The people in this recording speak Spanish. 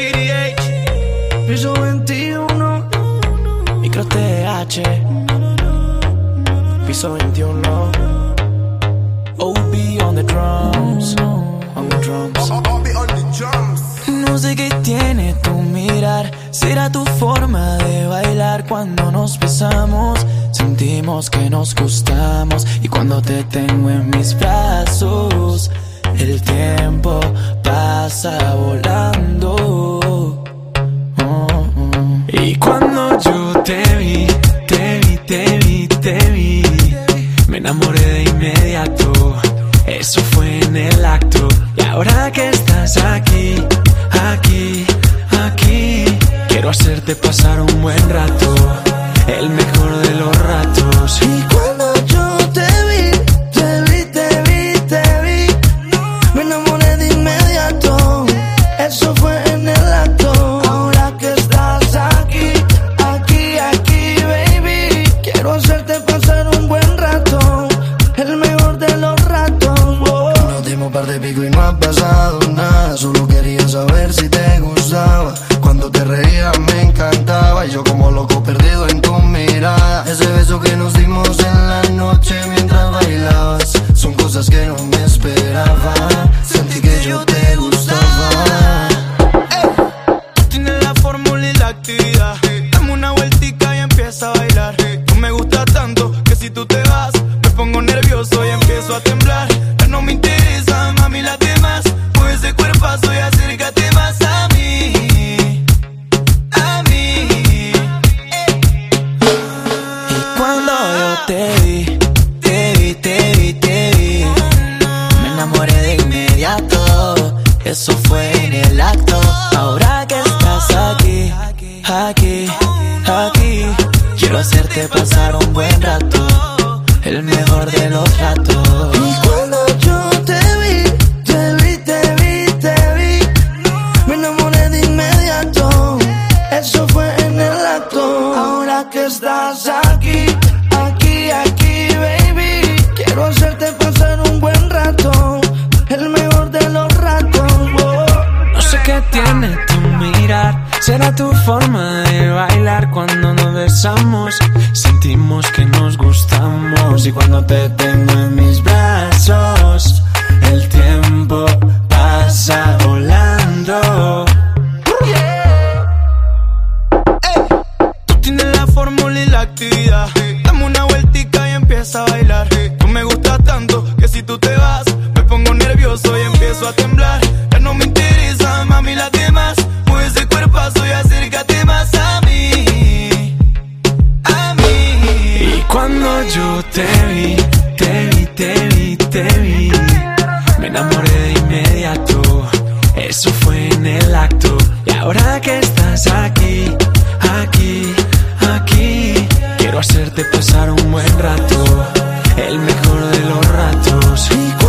TDH. Piso 21. Micro TH. Piso 21. OB on the drums. On the drums. No sé qué tiene tu mirar. Será tu forma de bailar cuando nos besamos. Sentimos que nos gustamos. Y cuando te tengo en mis brazos, el tiempo pasa volando. Cuando yo te vi, te vi, te vi, te vi, me enamoré de inmediato. Eso fue en el acto. Y ahora que estás aquí, aquí, aquí, quiero hacerte pasar un buen rato. El mejor de los ratos. Pasado nada. Solo quería saber si te gustaba. Cuando te reías me encantaba. Y yo como loco perdido en tu mirada. Ese beso que nos dimos en Eso fue en el acto. Ahora que estás aquí, aquí, aquí, quiero hacerte pasar un buen rato. El mejor de los ratos. Y cuando yo te vi, te vi, te vi, te vi, me enamoré de inmediato. Eso fue en el acto. Ahora que estás aquí, aquí, tu forma de bailar cuando nos besamos. Sentimos que nos gustamos. Y cuando te tengo en mis brazos, el tiempo pasa volando. Tú tienes la fórmula y la actividad. Dame una vueltica y empieza a bailar. Tú me gusta tanto que si tú te vas, Yo te vi, te vi, te vi, te vi, me enamoré de inmediato. Eso fue en el acto. Y ahora que estás aquí, aquí, aquí, quiero hacerte pasar un buen rato. El mejor de los ratos. Y